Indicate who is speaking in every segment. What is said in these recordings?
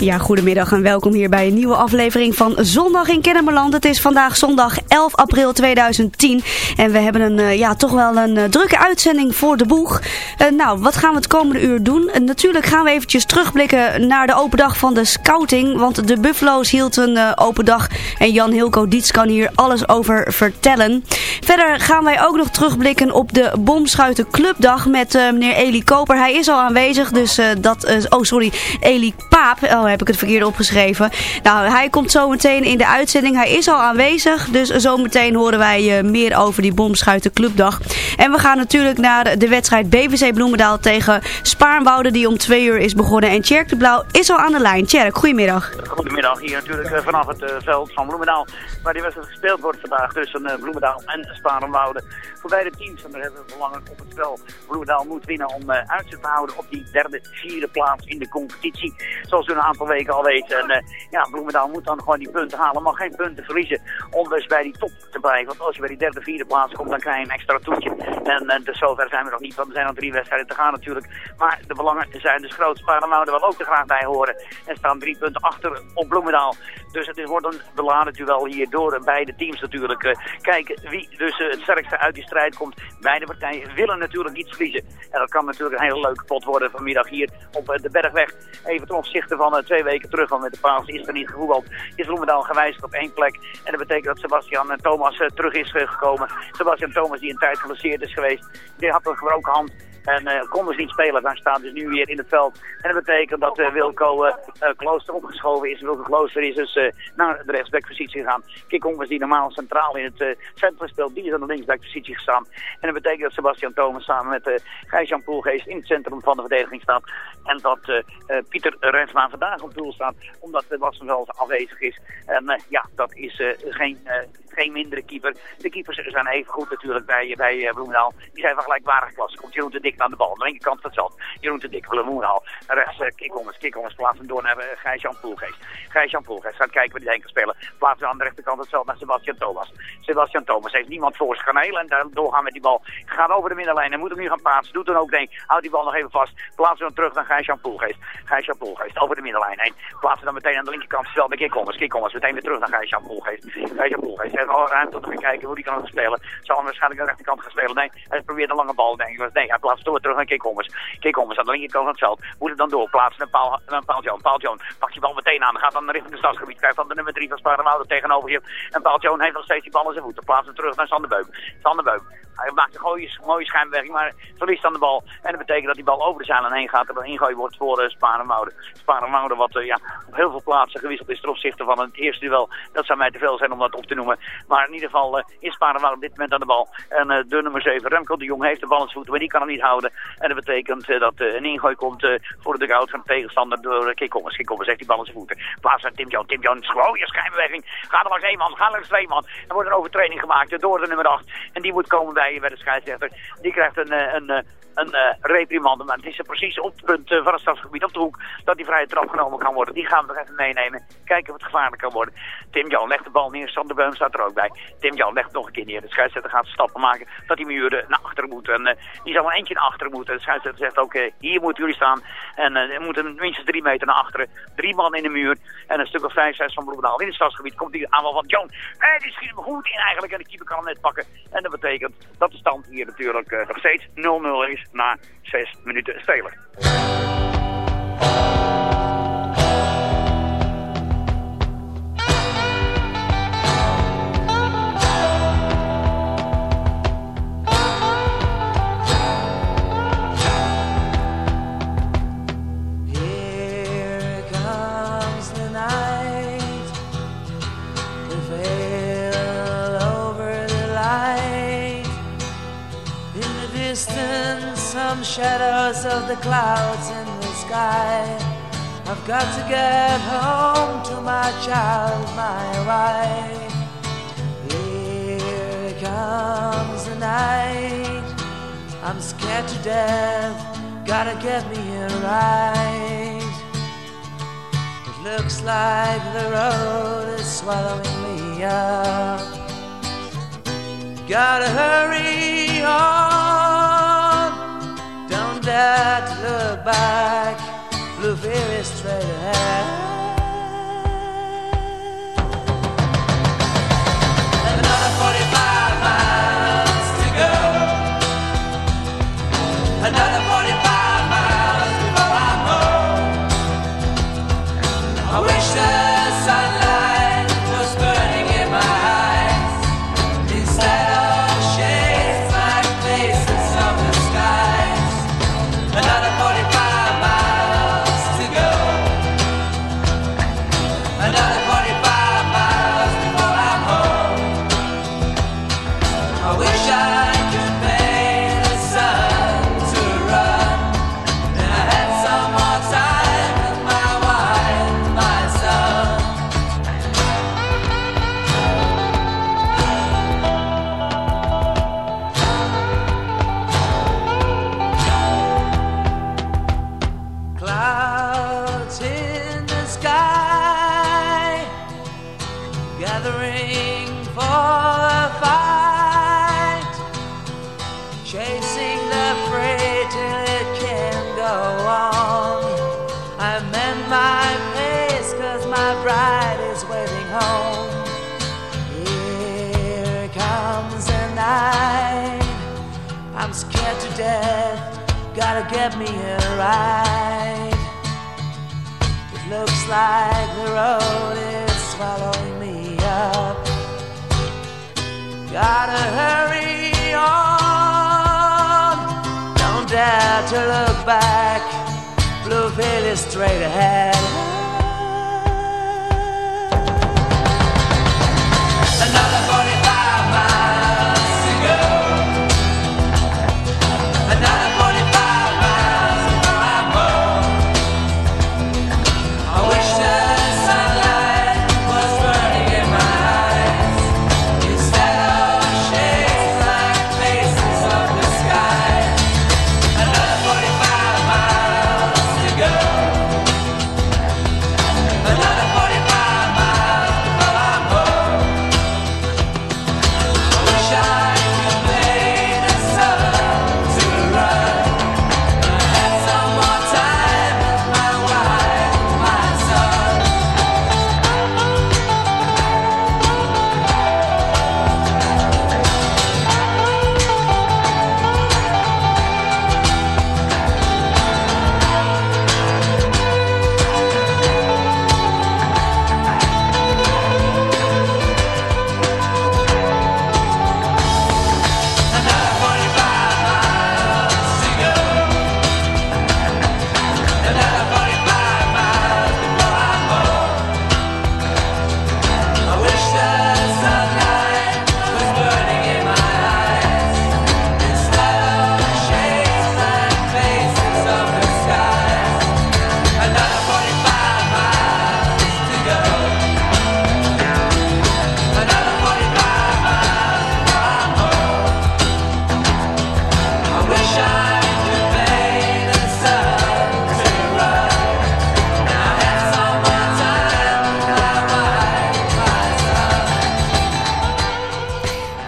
Speaker 1: Ja, goedemiddag en welkom hier bij een nieuwe aflevering van Zondag in Kennemerland. Het is vandaag zondag 11 april 2010 en we hebben een, eh, ja, toch wel een eh, drukke uitzending voor de boeg. Eh, nou, wat gaan we het komende uur doen? Natuurlijk gaan we eventjes terugblikken naar de open dag van de scouting, want de Buffalo's hield een open dag en Jan Hilco Diets kan hier alles over vertellen. Verder gaan wij ook nog terugblikken op de Bomschuiten Clubdag met meneer Eli Koper. Hij is al aanwezig, dus dat... oh, sorry, Eli Paap. Oh, heb ik het verkeerd opgeschreven. Nou, hij komt zo meteen in de uitzending. Hij is al aanwezig, dus zometeen horen wij eh, meer over die Bomschuiten Clubdag. En we gaan natuurlijk naar de wedstrijd BVC Bloemendaal tegen Spaarnwoude, die om twee uur is begonnen. En Tjerk de Blauw is al aan de lijn. Tjerk, goedemiddag.
Speaker 2: Goedemiddag, hier natuurlijk eh, vanaf het eh, veld van Bloemendaal, waar die wedstrijd gespeeld wordt vandaag tussen Bloemendaal en Sparenwoude. Voor beide teams, en daar hebben we belangen op het spel. Bloemendaal moet winnen om uitzicht te houden op die derde, vierde plaats in de competitie. Zoals we een aantal weken al weten. En uh, ja, Bloemendaal moet dan gewoon die punten halen, mag geen punten verliezen om dus bij die top te blijven. Want als je bij die derde, vierde plaats komt, dan krijg je een extra toetje. En, en dus zover zijn we nog niet, want er zijn nog drie wedstrijden te gaan natuurlijk. Maar de belangen zijn dus groot. Sparenwoude wil ook er graag bij horen. En staan drie punten achter op Bloemendaal. Dus het wordt een beladen duel hier door beide teams natuurlijk. Uh, kijken wie dus uh, het sterkste uit die strijd komt. Beide partijen willen natuurlijk iets verliezen. En dat kan natuurlijk een hele leuke pot worden vanmiddag hier op uh, de Bergweg. Even ten opzichte van twee weken terug, want met de paas is er niet gevoetbald. Is Bloemendaal gewijzigd op één plek. En dat betekent dat Sebastian Thomas terug is gekomen. Sebastian Thomas die een tijd geblesseerd is geweest. Die had een gebroken hand. En uh, kon dus niet spelen. Daar staat dus nu weer in het veld. En dat betekent dat uh, Wilco uh, Klooster opgeschoven is. Wilco Klooster is dus naar de rechtsbackpositie gegaan. Kikong was die normaal centraal in het centrum speelt. Die is aan de linksbackpositie gestaan. En dat betekent dat Sebastian Thomas samen met uh, Gijs-Jan Poelgeest in het centrum van de verdediging staat. En dat Pieter Rensma vandaag op doel staat. Omdat Sebastian wel afwezig is. En ja, dat is geen geen mindere keeper. De keepers zijn even goed natuurlijk bij, bij uh, Bloemendaal. Die zijn van gelijkwaardige klasse. Komt Jeroen de Dik aan de bal. Aan de linkerkant dat zat Jeroen de Dik, Bloemendaal. Rechts uh, Kikhommers. Kikhommers plaatsen door naar uh, Gijs-Jan Poelgeest. Gijs-Jan Poelgeest gaat kijken waar hij heen kan spelen. Plaatsen aan de rechterkant hetzelfde naar Sebastian Thomas. Sebastian Thomas heeft niemand voor zich kaneel. En daardoor gaan met die bal. Gaat over de middenlijn en moet hem nu gaan plaatsen. Doet dan ook nee. Houdt die bal nog even vast. Plaatsen dan terug naar Gijs-Jan Poelgeest. Gijs-Jan over de middenlijn heen. Plaatsen dan meteen aan de linkerkant. Stel bij meteen weer terug naar. Gijs-Jan Poelgeest heeft al ruimte om te kijken hoe hij kan gaan spelen. Zal hem waarschijnlijk aan de rechterkant gaan spelen. Nee, hij probeert een lange bal, denk ik. Nee, hij plaatst door terug naar Kikhommers. Kikhommers aan de linkerkant van het veld. Moet het dan doorplaatsen naar Paul, naar Paul Joan pakt die bal meteen aan. Gaat dan richting het stadsgebied. Krijgt dan de nummer 3 van Sparenwoude tegenover hier. En Paul heeft nog steeds die bal in zijn voeten. Plaatst hem terug naar Sander Beuk. Sander Beuk. Hij maakt een mooie, mooie schijnbeweging, maar verliest dan de bal. En dat betekent dat die bal over de zeilen heen gaat. En dan ingooien wordt voor uh, Sparenwoude. Sparenwoude wat uh, ja, op heel veel plaatsen gewisseld is ten opzichte van het eerste duel. Dat zou mij te veel zijn om dat op te noemen. Maar in ieder geval uh, is Sparenwoude op dit moment aan de bal. En de nummer 7, Remco de Jong, heeft de bal in voeten, maar die kan hem niet houden. En dat betekent dat een ingooi komt voor de dugout van de tegenstander door Kikkommers. Kikkommers heeft die bal in zijn voeten. Plaats aan Tim Jones. Tim Jones, gooie schijnbeweging. Gaat er langs één man, gaat langs twee man. Er wordt een overtreding gemaakt door de nummer 8. En die moet komen bij, bij de scheidsrechter. Die krijgt een, een, een uh, reprimande. Maar het is er precies op het punt uh, van het stadsgebied op de hoek dat die vrije trap genomen kan worden. Die gaan we nog even meenemen. Kijken of het gevaarlijk kan worden. Tim Jan legt de bal neer. Sander Beum staat er ook bij. Tim Jan legt nog een keer neer. De scheidsrechter gaat stappen maken dat die muren naar achteren moeten. En uh, die zal maar eentje naar achteren moeten. De scheidsrechter zegt ook, hier moeten jullie staan. En er moeten minstens drie meter naar achteren. Drie man in de muur. En een stuk of vijf, zes van Bloemendaal in het stadsgebied komt die aanval van John. En die schiet hem goed in eigenlijk. En de keeper kan hem net pakken. En dat betekent dat de stand hier natuurlijk nog steeds 0-0 is na zes minuten spelen.
Speaker 3: Shadows of the clouds in the sky. I've got to get home to my child, my wife. Here comes the night. I'm scared to death. Gotta get me here right. It looks like the road is swallowing me up. Gotta hurry straight ahead. Road is swallowing me up. Gotta hurry on. Don't dare to look back. Blue veil is straight ahead.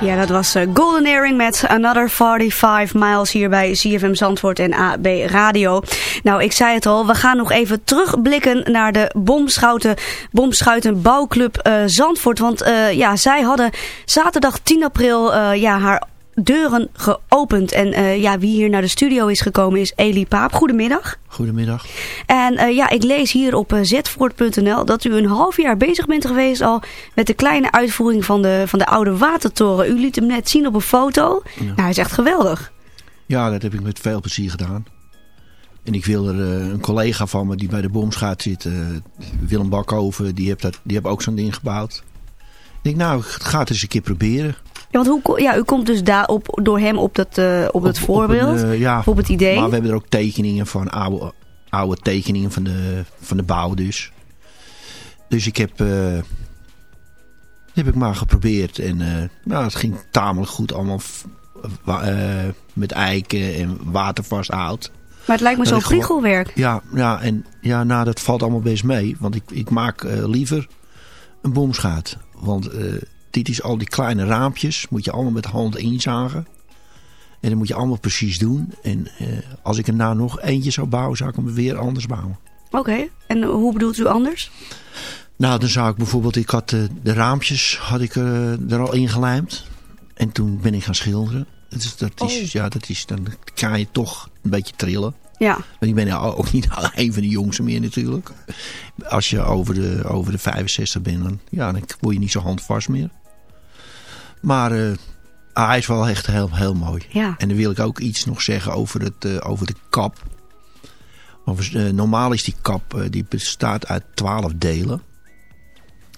Speaker 1: Ja, dat was eh, Golden Earring met Another 45 Miles hier bij CFM Zandvoort en AB Radio. Nou, ik zei het al, we gaan nog even terugblikken naar de bomschouten, bomschuiten bouwclub eh, Zandvoort. Want eh, ja, zij hadden zaterdag 10 april eh, ja, haar deuren geopend. En eh, ja, wie hier naar de studio is gekomen is Elie Paap. Goedemiddag.
Speaker 4: Goedemiddag.
Speaker 1: En eh, ja, ik lees hier op uh, zvoort.nl dat u een half jaar bezig bent geweest al met de kleine uitvoering van de, van de oude watertoren. U liet hem net zien op een foto. Nou, hij is echt geweldig.
Speaker 4: Ja, dat heb ik met veel plezier gedaan. En ik wil er eh, een collega van me die bij de bomschaat zit, eh, Willem Bakhoven, die heeft, dat, die heeft ook zo'n ding gebouwd. Ik denk, nou, ik ga het eens een keer proberen.
Speaker 1: Ja, want hoe, ja, u komt dus daar op, door hem op dat, eh, op het voorbeeld,
Speaker 4: Op, een, eh, ja,
Speaker 1: op het idee.
Speaker 4: Maar we hebben er ook tekeningen van, oude, oude tekeningen van de, van de bouw dus. Dus ik heb, eh, heb ik maar geprobeerd. En eh, nou, het ging tamelijk goed allemaal met eiken en watervast hout.
Speaker 1: Maar het lijkt me
Speaker 4: gewoon-
Speaker 1: priegelwerk.
Speaker 4: Ja, ja, en ja, nou, dat valt allemaal best mee. Want ik, ik maak liever een bomschaat. Want dit is al die kleine raampjes. Moet je allemaal met de hand inzagen. En dat moet je allemaal precies doen. En eh, als ik er nou nog eentje zou bouwen, zou ik hem weer anders bouwen.
Speaker 1: Oké, en hoe bedoelt u anders?
Speaker 4: Nou, dan zou ik bijvoorbeeld, ik had eh, de raampjes had ik, eh, er al ingelijmd. En toen ben ik gaan schilderen. Dus dat is,
Speaker 1: Oh.
Speaker 4: ja, dat is, dan kan je toch een beetje trillen.
Speaker 1: Ja,
Speaker 4: Want ik ben ja ook niet een van de jongsten meer natuurlijk. Als je over de, over de 65 bent, dan, ja, dan word je niet zo handvast meer. Maar eh, ah, hij is wel echt heel, heel mooi.
Speaker 1: ja.
Speaker 4: En dan wil ik ook iets nog zeggen over, het, eh, over de kap. Eh, normaal is die kap, die bestaat uit 12 delen.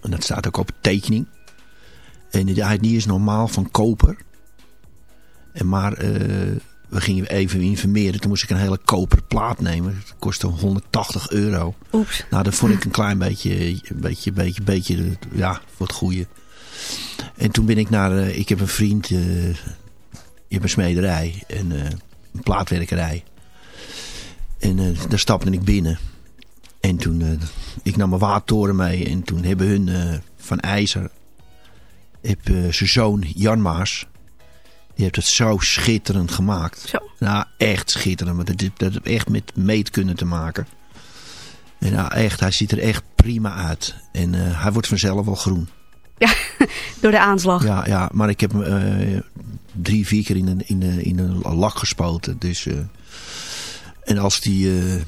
Speaker 4: En dat staat ook op tekening. En die, is normaal van koper. En maar we gingen even informeren. Toen moest ik een hele koper plaat nemen. Dat kostte 180 euro.
Speaker 1: Oeps.
Speaker 4: Nou, dat vond ik een klein beetje, een beetje, beetje, beetje, ja, voor het goede. En toen ben ik naar, eh, ik heb een vriend, eh je hebt een smederij en eh, een plaatwerkerij. En daar stapte ik binnen. En toen, ik nam mijn watertoren mee en toen hebben hun van IJzer, heb zijn zoon Jan Maas, die heeft het zo schitterend gemaakt.
Speaker 1: Zo.
Speaker 4: Nou, echt schitterend. Want dat, dat heeft echt met meetkunde te maken. En nou, echt, hij ziet er echt prima uit. En hij wordt vanzelf wel groen.
Speaker 1: Door de aanslag.
Speaker 4: Ja, ja maar ik heb hem eh, drie, vier keer in een, in een, in een lak gespoten. Dus, eh, en als die, eh,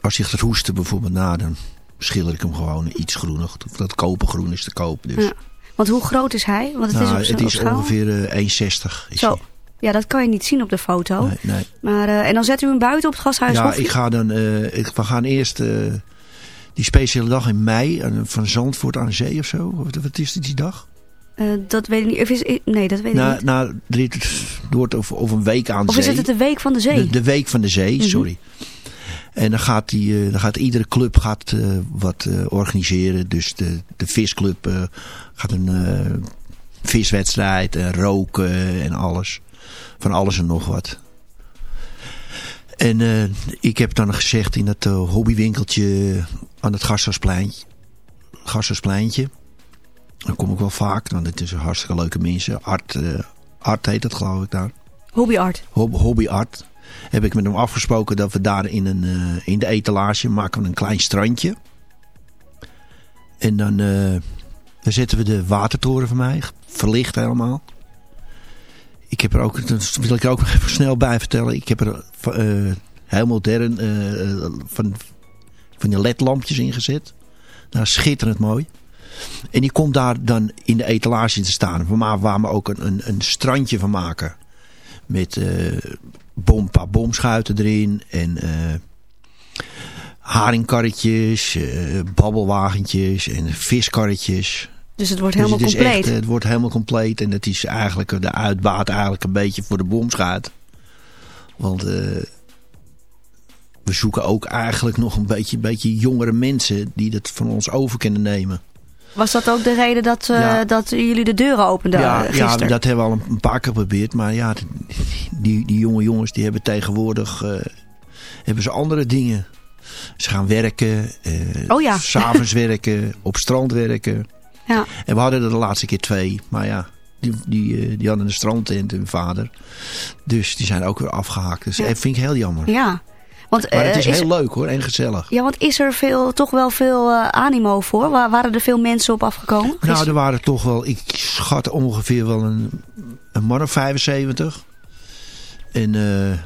Speaker 4: als hij gaat hoesten bijvoorbeeld na, dan schilder ik hem gewoon iets groenig. Dat kopergroen is te koop. Dus.
Speaker 1: Ja. Want hoe groot is hij? Want het
Speaker 4: nou,
Speaker 1: is op,
Speaker 4: het is ongeveer eh, 1,60. is
Speaker 1: Zo.
Speaker 4: hij.
Speaker 1: Ja, dat kan je niet zien op de foto.
Speaker 4: Nee, nee.
Speaker 1: Maar, en dan zet u hem buiten op het gasthuis
Speaker 4: Ja, ik ga dan, ik, we gaan eerst die speciale dag in mei eh, van Zandvoort aan zee of zo. Wat, wat is die dag?
Speaker 1: Eh, dat weet ik niet. Of is, nee, dat weet ik niet.
Speaker 4: door het over, over een week aan
Speaker 1: Of
Speaker 4: zee.
Speaker 1: is het de week van de zee?
Speaker 4: De, de week van de zee,
Speaker 1: Mhm.
Speaker 4: sorry. En dan gaat, die, eh, dan gaat iedere club gaat, eh, wat eh, organiseren. Dus de, de visclub eh, gaat een eh, viswedstrijd en roken en alles. Van alles en nog wat. En eh, ik heb dan gezegd in dat eh, hobbywinkeltje aan het Gasthuispleintje. Gasthuispleintje. Dan kom ik wel vaak, want het is een hartstikke leuke mensen. Art, eh, Art heet dat geloof ik daar.
Speaker 1: Hobbyart.
Speaker 4: Hob- Hobby Art. Heb ik met hem afgesproken dat we daar in, een, eh, in de etalage maken we een klein strandje. En dan, dan zetten we de watertoren van mij. Verlicht helemaal. Ik heb er ook, dat wil ik er ook even snel bij vertellen. Ik heb er heel modern van, van die ledlampjes ingezet. Nou, schitterend mooi. En die komt daar dan in de etalage te staan. Waar we ook een, een, een strandje van maken. Met bom, een paar bomschuiten erin. En eh haringkarretjes, eh, babbelwagentjes en viskarretjes.
Speaker 1: Dus het wordt
Speaker 4: Dus
Speaker 1: helemaal
Speaker 4: het is
Speaker 1: compleet.
Speaker 4: Echt, het wordt helemaal compleet. En het is eigenlijk de uitbaat eigenlijk een beetje voor de bomschuit. Want eh, we zoeken ook eigenlijk nog een beetje, beetje jongere mensen die dat van ons over kunnen nemen.
Speaker 1: Was dat ook de reden dat, eh,
Speaker 4: Ja.
Speaker 1: dat jullie de deuren openden
Speaker 4: ja,
Speaker 1: eh,
Speaker 4: ja,
Speaker 1: gisteren?
Speaker 4: dat hebben we al een, paar keer geprobeerd. Maar ja, die, die jonge jongens die hebben tegenwoordig eh, hebben ze andere dingen. Ze gaan werken,
Speaker 1: Oh ja.
Speaker 4: s'avonds werken, op strand werken.
Speaker 1: Ja.
Speaker 4: En we hadden er de laatste keer twee. Maar ja, die, die, die hadden een strandtent, hun vader. Dus die zijn ook weer afgehaakt. Dus
Speaker 1: Ja.
Speaker 4: dat vind ik heel jammer.
Speaker 1: Ja. Want,
Speaker 4: Maar het
Speaker 1: eh,
Speaker 4: is heel leuk hoor en gezellig.
Speaker 1: Ja, want is er veel, toch wel veel eh, animo voor? Wa- waren er veel mensen op afgekomen?
Speaker 4: Nou,
Speaker 1: gisteren?
Speaker 4: er waren toch wel, ik schat ongeveer wel een, een man of 75. En eh,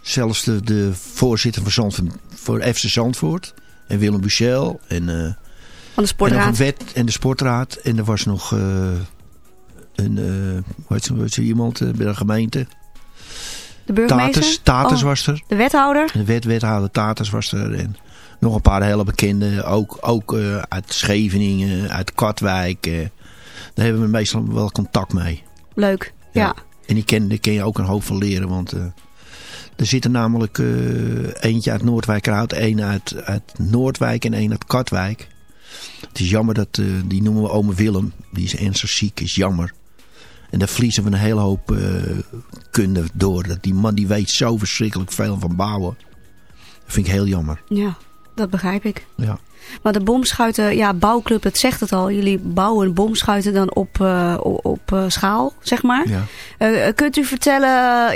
Speaker 4: zelfs de, de voorzitter van Zandvoort, voor FC Zandvoort. En Willem Buchel. En,
Speaker 1: van de
Speaker 4: en,
Speaker 1: sportraad.
Speaker 4: een wet, en de sportraad. En er was nog eh, een, hoe heet zo- iemand bij de gemeente.
Speaker 1: De burgemeester? Oh,
Speaker 4: was er.
Speaker 1: De wethouder?
Speaker 4: De wet, wethouder Taters was er. En nog een paar hele bekende. Ook, ook eh, uit Scheveningen, uit Katwijk. eh. daar hebben we meestal wel contact mee.
Speaker 1: Leuk. Ja.
Speaker 4: Ja. En die ken, daar kun je ook een hoop van leren. Want eh, er zitten namelijk eentje uit Noordwijkerhout. één uit, uit Noordwijk en één uit Katwijk. Het is jammer dat, die noemen we ome Willem. Die is ernstig ziek, is jammer. En daar verliezen we een hele hoop eh, kunde door. Dat die man die weet zo verschrikkelijk veel van bouwen. Dat vind ik heel jammer.
Speaker 1: ja. dat begrijp ik.
Speaker 4: Ja.
Speaker 1: Maar de bomschuiten, ja, bouwclub, het zegt het al. Jullie bouwen bomschuiten dan op, eh, op, eh, schaal, zeg maar.
Speaker 4: Ja.
Speaker 1: Eh, kunt u vertellen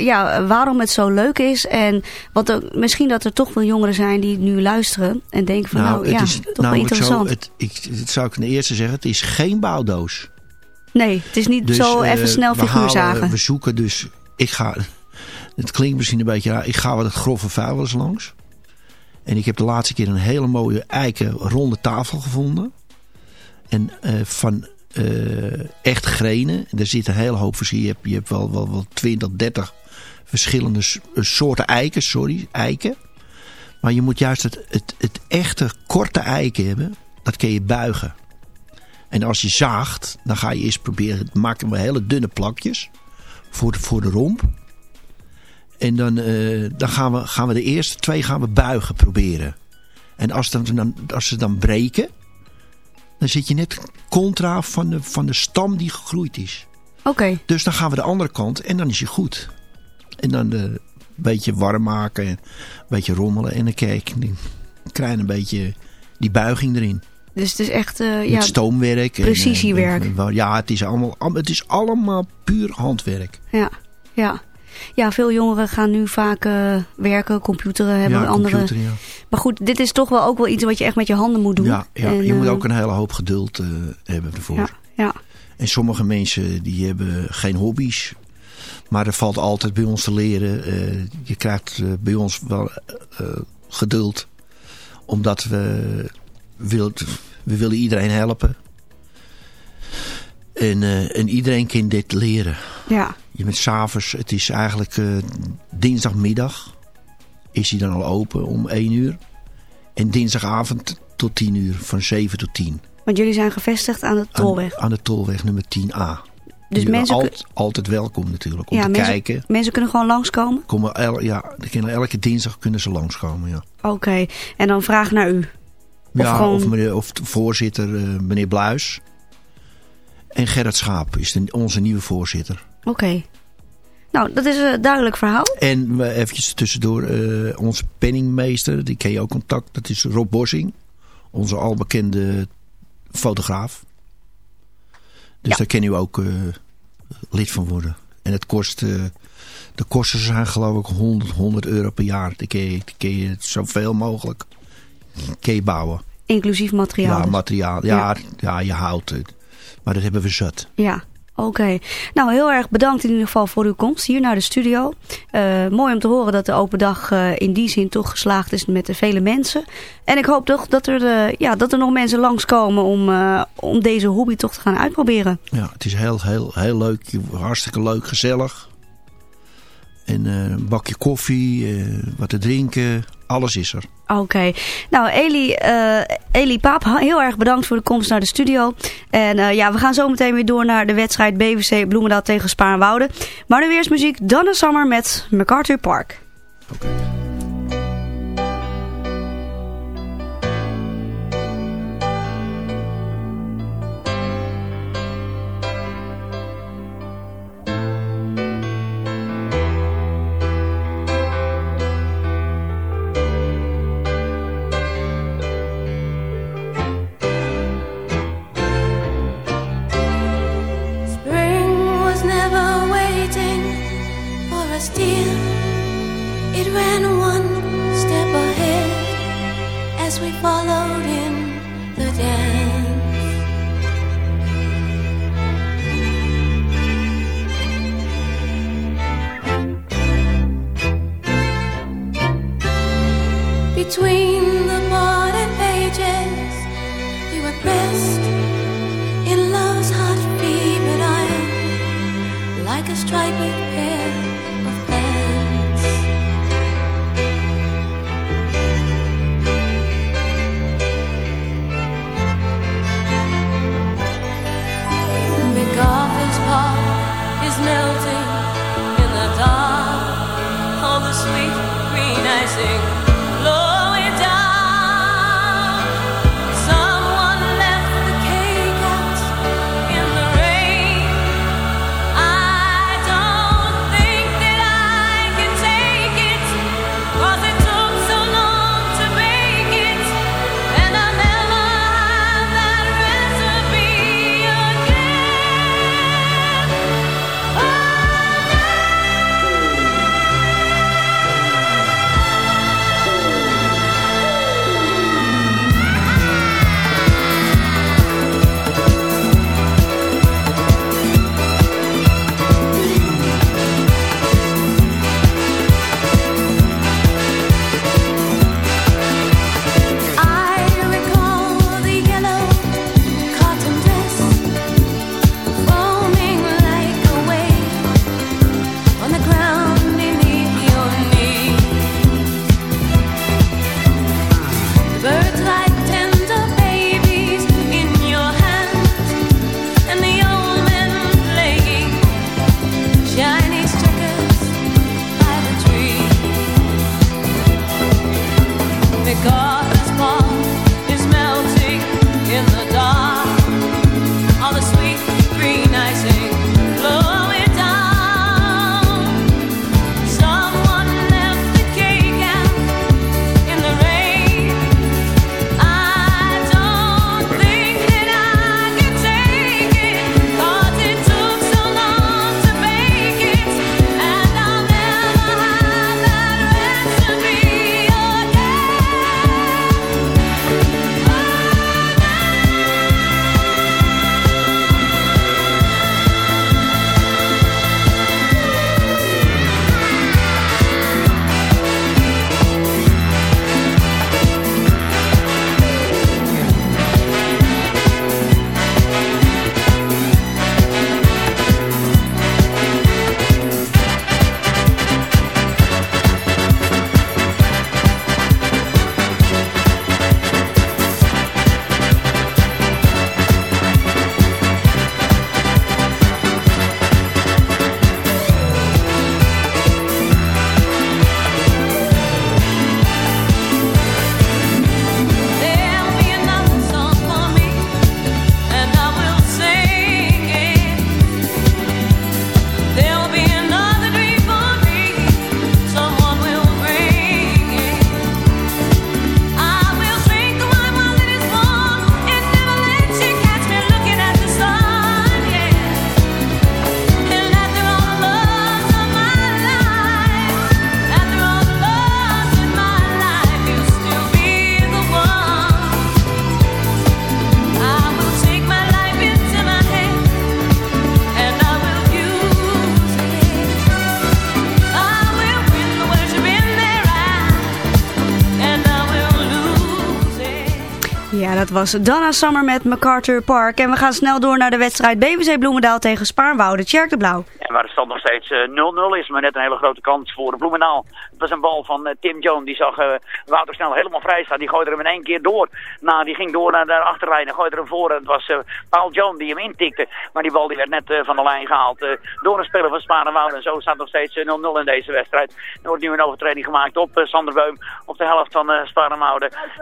Speaker 1: ja, waarom het zo leuk is? En wat er, misschien dat er toch wel jongeren zijn die nu luisteren en denken van nou, ja, toch wel
Speaker 4: namelijk
Speaker 1: interessant.
Speaker 4: Zo, het, ik, het zou ik ten eerste zeggen, het is geen bouwdoos.
Speaker 1: Nee, het is niet
Speaker 4: Dus,
Speaker 1: zo
Speaker 4: eh,
Speaker 1: even snel
Speaker 4: we
Speaker 1: figuur
Speaker 4: halen-
Speaker 1: zagen.
Speaker 4: We zoeken dus, ik ga, het klinkt misschien een beetje raar, ik ga wat het grove vuil wel eens langs. En ik heb de laatste keer een hele mooie eiken ronde tafel gevonden. En eh, van eh, echt grenen. En daar zit een hele hoop verschil. Je hebt, je hebt wel, wel, wel 20, 30 verschillende eh, soorten eiken. Sorry, eiken. Maar je moet juist het, het, het echte korte eiken hebben. Dat kun je buigen. En als je zaagt, dan ga je eerst proberen, maken we hele dunne plakjes voor de, voor de romp. En dan, eh, dan gaan, we, gaan we de eerste twee gaan we buigen proberen. En als, dan, dan, als ze dan breken, dan zit je net contra van de, van de stam die gegroeid is.
Speaker 1: Oké,
Speaker 4: Dus dan gaan we de andere kant en dan is je goed. En dan eh, een beetje warm maken, een beetje rommelen en dan kijk, dan krijg je een beetje die buiging erin.
Speaker 1: Dus het is echt, eh,
Speaker 4: Met
Speaker 1: ja,
Speaker 4: stoomwerk.
Speaker 1: precisiewerk.
Speaker 4: en- en- ja, het is, allemaal, het is allemaal puur handwerk.
Speaker 1: ja, ja. Ja, veel jongeren gaan nu vaak eh, werken, computeren, hebben
Speaker 4: ja,
Speaker 1: andere...
Speaker 4: computer, ja.
Speaker 1: Maar goed, dit is toch wel ook wel iets wat je echt met je handen moet doen.
Speaker 4: Ja, ja
Speaker 1: En,
Speaker 4: je moet
Speaker 1: eh,
Speaker 4: ook een hele hoop geduld eh, hebben ervoor.
Speaker 1: Ja, ja.
Speaker 4: En sommige mensen die hebben geen hobby's. Maar er valt altijd bij ons te leren. Eh, je krijgt eh, bij ons wel eh, geduld. Omdat we, wilt, we willen iedereen helpen. En, eh, en iedereen kan dit leren.
Speaker 1: ja.
Speaker 4: Je bent s'avonds, het is eigenlijk eh, dinsdagmiddag. Is hij dan al open om 1 uur. En dinsdagavond tot 10 uur, van 7 tot 10.
Speaker 1: Want jullie zijn gevestigd aan de Tolweg.
Speaker 4: Aan, aan de tolweg nummer 10A.
Speaker 1: Dus mensen,
Speaker 4: altijd, altijd welkom natuurlijk om
Speaker 1: ja,
Speaker 4: te
Speaker 1: mensen,
Speaker 4: kijken.
Speaker 1: mensen kunnen gewoon langskomen?
Speaker 4: Komen el, ja, kunnen elke dinsdag kunnen ze langskomen. Ja,
Speaker 1: Oké, en dan vraag naar u. Of
Speaker 4: ja,
Speaker 1: gewoon-
Speaker 4: of, meneer, of voorzitter, eh, meneer Bluis. En Gerrit Schaap is de, onze nieuwe voorzitter.
Speaker 1: Oké. Nou, dat is een duidelijk verhaal.
Speaker 4: En eventjes tussendoor, eh, onze penningmeester, die ken je ook contact. Dat is Rob Bossing, onze albekende fotograaf. Dus
Speaker 1: Ja.
Speaker 4: daar kan u ook eh, lid van worden. En het kost, de kosten zijn geloof ik 100, 100 euro per jaar. Dan kun je, kun je zoveel mogelijk je bouwen.
Speaker 1: Inclusief materiaal.
Speaker 4: Ja,
Speaker 1: dus.
Speaker 4: materiaal. Ja, ja. je houdt het. Maar dat hebben we zat.
Speaker 1: Ja, oké. Nou, heel erg bedankt in ieder geval voor uw komst hier naar de studio. Eh, mooi om te horen dat de open dag eh, in die zin toch geslaagd is met de vele mensen. En ik hoop toch dat er, eh, ja, dat er nog mensen langskomen om, om deze hobby toch te gaan uitproberen.
Speaker 4: Ja, het is heel, heel, heel leuk. Hartstikke leuk, gezellig. En een bakje koffie, wat te drinken. Alles is er.
Speaker 1: Oké. Nou, Eli, eh Eli Paap, heel erg bedankt voor de komst naar de studio. En eh, ja, we gaan zo meteen weer door naar de wedstrijd BVC Bloemendaal tegen Spaarnwoude. Maar nu eerst muziek Donna Summer met MacArthur Park.
Speaker 5: Spring was
Speaker 1: Donna Summer met MacArthur Park. En we gaan snel door naar de wedstrijd BVC Bloemendaal tegen Spaarnwoude. Tjerk de Blauw.
Speaker 2: Waar de stand nog steeds eh, 0-0 is, maar net een hele grote kans voor de Bloemendaal. Het was een bal van eh, Tim Jones, die zag eh, Wouter snel helemaal vrij staan. Die gooide hem in één keer door. Nou, die ging door naar de achterlijn en gooide hem voor. En het was eh, Paul Jones die hem intikte. Maar die bal die werd net eh, van de lijn gehaald eh, door een speler van Sparenwouden. En zo staat nog steeds eh, 0-0 in deze wedstrijd. Er wordt nu een overtreding gemaakt op eh, Sander Beum op de helft van uh.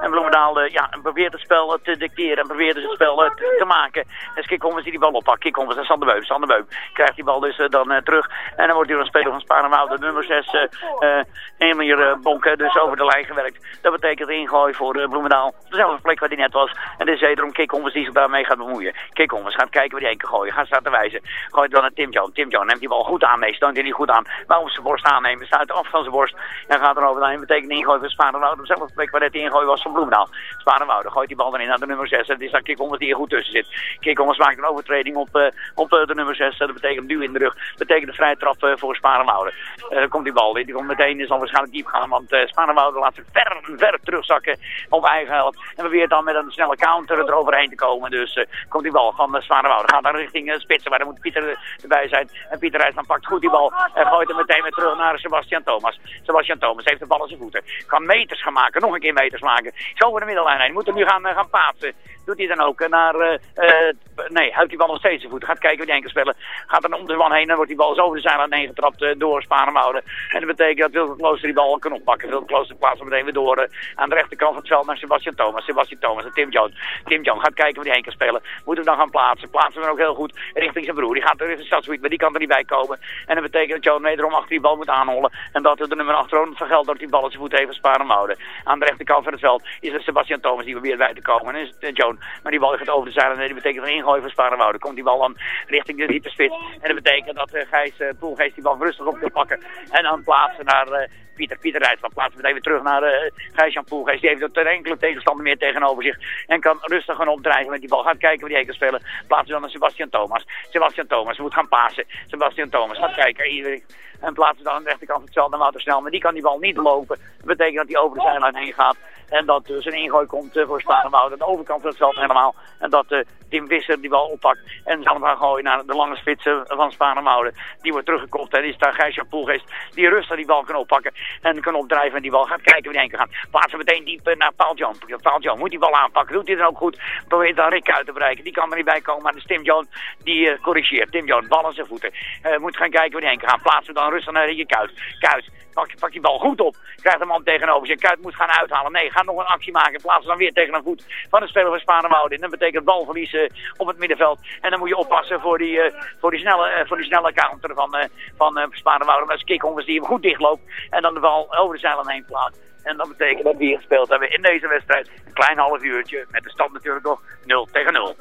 Speaker 2: En Bloemendaal eh, ja, probeert het spel eh, te dicteren en probeert dus het spel eh, te, maken. En Kikkommers die die bal oppakt. Kikkommers en Sander Beum. Sander Beum krijgt die bal dus eh, dan eh, terug. En dan wordt hier een speler van Sparenwouden, nummer 6, uh, Emir uh, Bonke, dus over de lijn gewerkt. Dat betekent ingooi voor uh, Bloemendaal. Dezelfde plek waar hij net was. En dit is wederom Kikkommers die zich daarmee gaat bemoeien. Kikkommers gaat kijken waar hij heen kan gooien. Gaat staan te wijzen. Gooit dan naar Tim John. Neemt die bal goed aan mee. Stoont hij niet goed aan. Waarom zijn borst aannemen? Staat af van zijn borst. En gaat er over de lijn. Betekent ingooi voor Sparenwouden. Dezelfde plek waar net die ingooi was van Bloemendaal. Sparenwouden gooit die bal dan in naar de nummer 6. En het is dan Kikkommers die er goed tussen zit. Kikkommers maakt een overtreding op, uh, op de nummer 6. dat betekent duw in de rug. Betekent een vrije trap uh, voor Sparenwouden. dan komt die bal. Die komt meteen, zal waarschijnlijk diep gaan. Want uh, Sparenwouden laat zich ver, ver terugzakken op eigen helft. En probeert dan met een snelle counter eroverheen te komen. Dus komt die bal van uh. Gaat dan richting Spitsen. Maar dan moet Pieter erbij zijn. En Pieter Rijsman pakt goed die bal. En gooit hem meteen weer terug naar Sebastian Thomas. Sebastian Thomas heeft de bal aan zijn voeten. Kan meters gaan maken. Nog een keer meters maken. Zo over de middellijn heen. Moet hem nu gaan, gaan paatsen. Doet hij dan ook naar... nee, houdt die bal nog steeds zijn voeten. Gaat kijken wie die enkel spelen. Gaat dan om de man heen. Dan wordt die bal zo over de zijlijn heen getrapt uh, door Sparenwouden. En dat betekent dat Wilke Klooster die bal kan oppakken. Wilke Klooster plaatst meteen weer door aan de rechterkant van het veld naar Sebastian Thomas. Sebastian Thomas en Tim Jones. Tim Jones gaat kijken wie die heen kan spelen. Moet hem dan gaan plaatsen. Plaatsen hem ook heel goed richting zijn broer. Die gaat richting Stadsgebied, maar die kan er niet bij komen. En dat betekent dat Jones wederom achter die bal moet aanhollen. En dat de nummer achterom vergeldt dat die bal zijn voet heeft Sparenwouden. Aan de rechterkant van het veld is het Sebastian Thomas die probeert bij te komen. En is het uh, Maar die bal gaat over de zijlijn en dat betekent een ingooi van Sparenwouden. Komt die bal dan richting de diepe spits. En dat betekent dat uh, Gijs uh, Poelgeest die bal rustig op kan pakken. En dan plaatsen naar uh, Pieter. Pieter van plaatsen meteen weer terug naar uh, Gijs-Jan Poelgeest. Die heeft er enkele tegenstander meer tegenover zich. En kan rustig gaan opdrijven met die bal. Gaat kijken waar hij kan spelen. Plaatsen dan naar Sebastian Thomas. Sebastian Thomas moet gaan pasen. Sebastian Thomas gaat kijken. Iedereen. En plaatsen dan aan de rechterkant van het veld naar. Maar die kan die bal niet lopen. Dat betekent dat hij over de zijlijn heen gaat. En dat dus een ingooi komt uh, voor Sparenwoud aan de overkant van het veld helemaal. En dat uh, Tim Visser die bal oppakt en zal hem gaan gooien naar de lange spitsen van Sparenwouden. Die wordt teruggekocht en is daar Gijsjan Poelgeest die rustig die bal kan oppakken en kan opdrijven en die bal gaat kijken wie heen gaan. Plaatsen meteen diep uh, naar Paul John. Paul John moet die bal aanpakken, doet hij dan ook goed. Probeert dan Rick uit te bereiken, die kan er niet bij komen. Maar de Tim John die corrigeert. Tim John, bal aan zijn voeten. moet gaan kijken wie heen gaan. Plaatsen dan rustig naar Rikke Kuit. Kuit pak, pak die bal goed op. Krijgt de man tegenover zich. Kuit moet gaan uithalen. Nee, gaat nog een actie maken. In plaats van dan weer tegen een voet van de speler van Sparenwouden. En dat betekent balverlies eh, op het middenveld. En dan moet je oppassen voor die, eh, voor die, snelle, eh, voor die snelle counter van, eh van eh Sparenwouden. Dat die hem goed dichtloopt. En dan de bal over de zeilen heen plaatst. En dat betekent dat we hier gespeeld hebben in deze wedstrijd. Een klein half uurtje. Met de stand natuurlijk nog 0 tegen 0.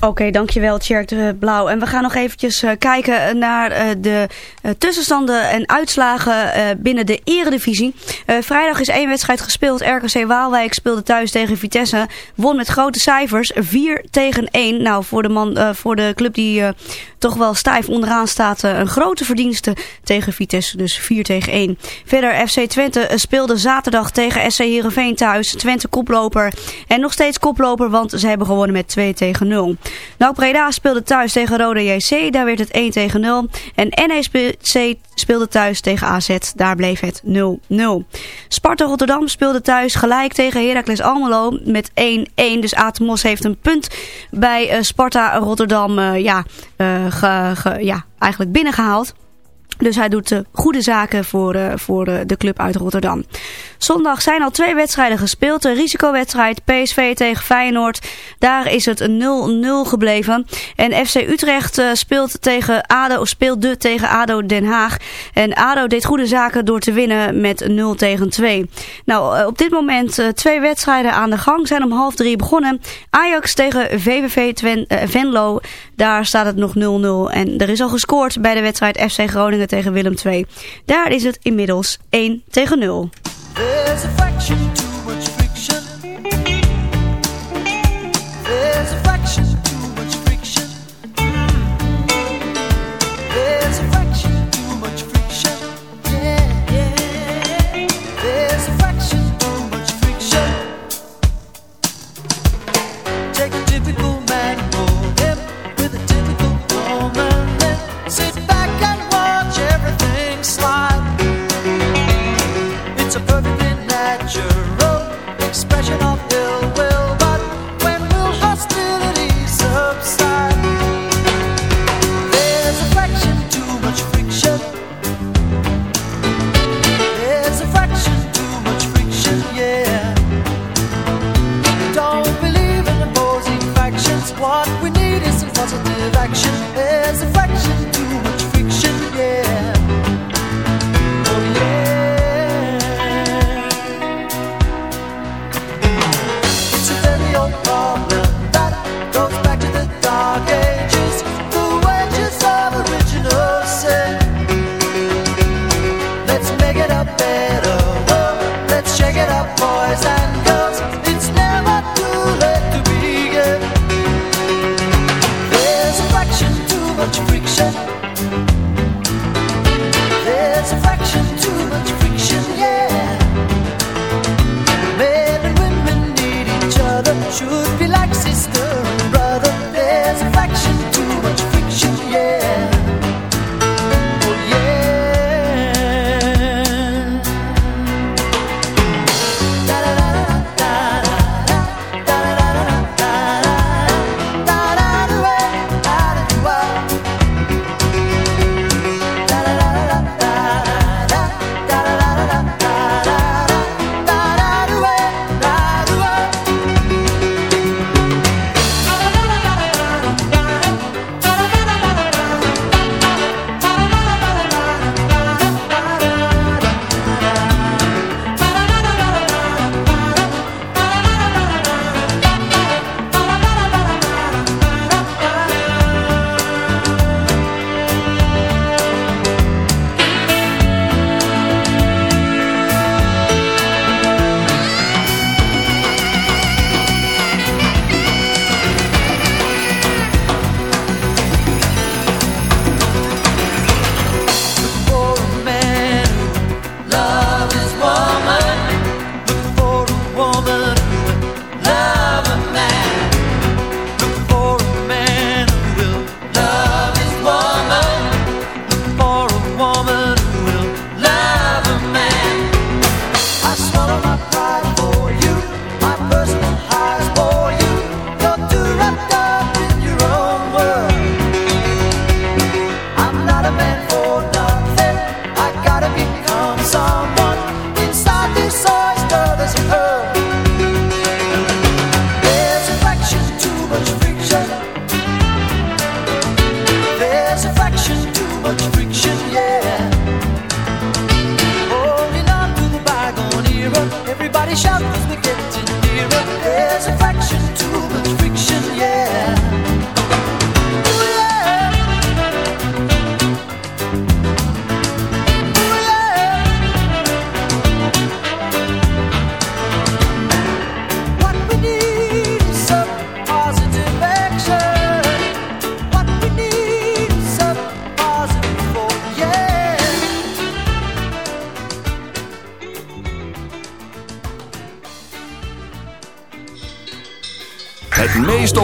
Speaker 1: Oké, dankjewel Tjerk de Blauw. En we gaan nog eventjes eh, kijken naar eh, de eh, tussenstanden en uitslagen binnen de eredivisie. Vrijdag is één wedstrijd gespeeld. RKC Waalwijk speelde thuis tegen Vitesse. Won met grote cijfers 4 tegen 1. Nou, voor de, man, voor de club die toch wel stijf onderaan staat een grote verdienste tegen Vitesse. Dus 4 tegen 1. Verder FC Twente speelde zaterdag tegen SC Heerenveen thuis. Twente koploper en nog steeds koploper, want ze hebben gewonnen met 2 tegen 0. Nou, Breda speelde thuis tegen Rode JC. Daar werd het 1 tegen 0. En NEC speelde thuis tegen AZ. Daar bleef het 0-0. Sparta Rotterdam speelde thuis gelijk tegen Heracles Almelo met 1-1. Dus Atemos heeft een punt bij eh, Sparta Rotterdam eh, ja, eh, ge- ja, eigenlijk binnengehaald. Dus hij doet eh, goede zaken voor, eh, voor eh, de club uit Rotterdam. Zondag zijn al twee wedstrijden gespeeld. De risicowedstrijd PSV tegen Feyenoord. Daar is het 0-0 gebleven. En FC Utrecht speelt tegen ADO, speelde tegen ADO Den Haag. En ADO deed goede zaken door te winnen met 0 tegen 2. Nou, op dit moment twee wedstrijden aan de gang. Zijn om half drie begonnen. Ajax tegen VVV Venlo. Daar staat het nog 0-0. En er is al gescoord bij de wedstrijd FC Groningen tegen Willem II. Daar is het inmiddels 1 tegen 0.
Speaker 3: There's a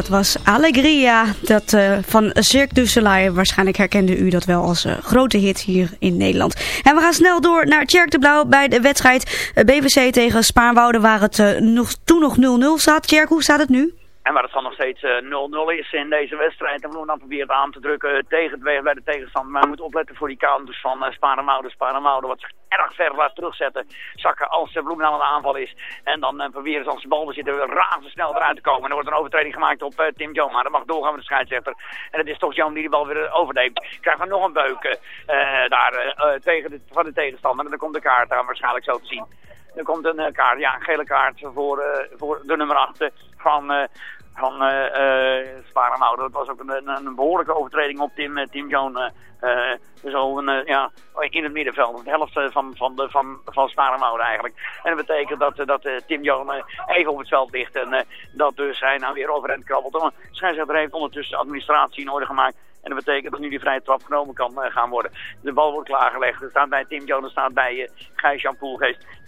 Speaker 1: Dat was Allegria dat, eh, van Cirque du Soleil. Waarschijnlijk herkende u dat wel als eh, grote hit hier in Nederland. En we gaan snel door naar Tjerk de Blauw bij de wedstrijd eh, BVC tegen Spaarnwoude... waar het nog, toen nog 0-0 staat. Tjerk, hoe staat het nu?
Speaker 2: En waar het dan nog steeds eh, 0-0 is in deze wedstrijd. En we dan proberen aan te drukken tegen weg bij de tegenstander. Maar we moeten opletten voor die counters van uh, Sparenwouden. Sparenwouden wat zich erg ver laat terugzetten. Zakken als de Bloemendaal aan de aanval is. En dan uh, proberen ze als de bal er zitten razendsnel eruit te komen. En er wordt een overtreding gemaakt op uh, Tim Joan. Maar dat mag doorgaan met de scheidsrechter. En het is toch Joan die de bal weer overneemt. Krijgt dan nog een beuk uh, daar tegen de, van de tegenstander. En dan komt de kaart aan waarschijnlijk zo te zien. Er komt een kaart, ja, een gele kaart voor, voor de nummer 8 van van uh, uh, Sparenhouden. Dat was ook een, een, behoorlijke overtreding op Tim, Tim. Uh, zo een, ja, in het middenveld. De helft van, van, de, van, van Sparenhouden eigenlijk. En dat betekent dat, dat Tim Joan even op het veld ligt. En dat dus hij nou weer overeind krabbelt. De scheidsrechter heeft ondertussen de administratie in orde gemaakt. En dat betekent dat nu die vrije trap genomen kan gaan worden. De bal wordt klaargelegd. Er staat bij Tim Jones, staat bij uh, Gijs-Jan.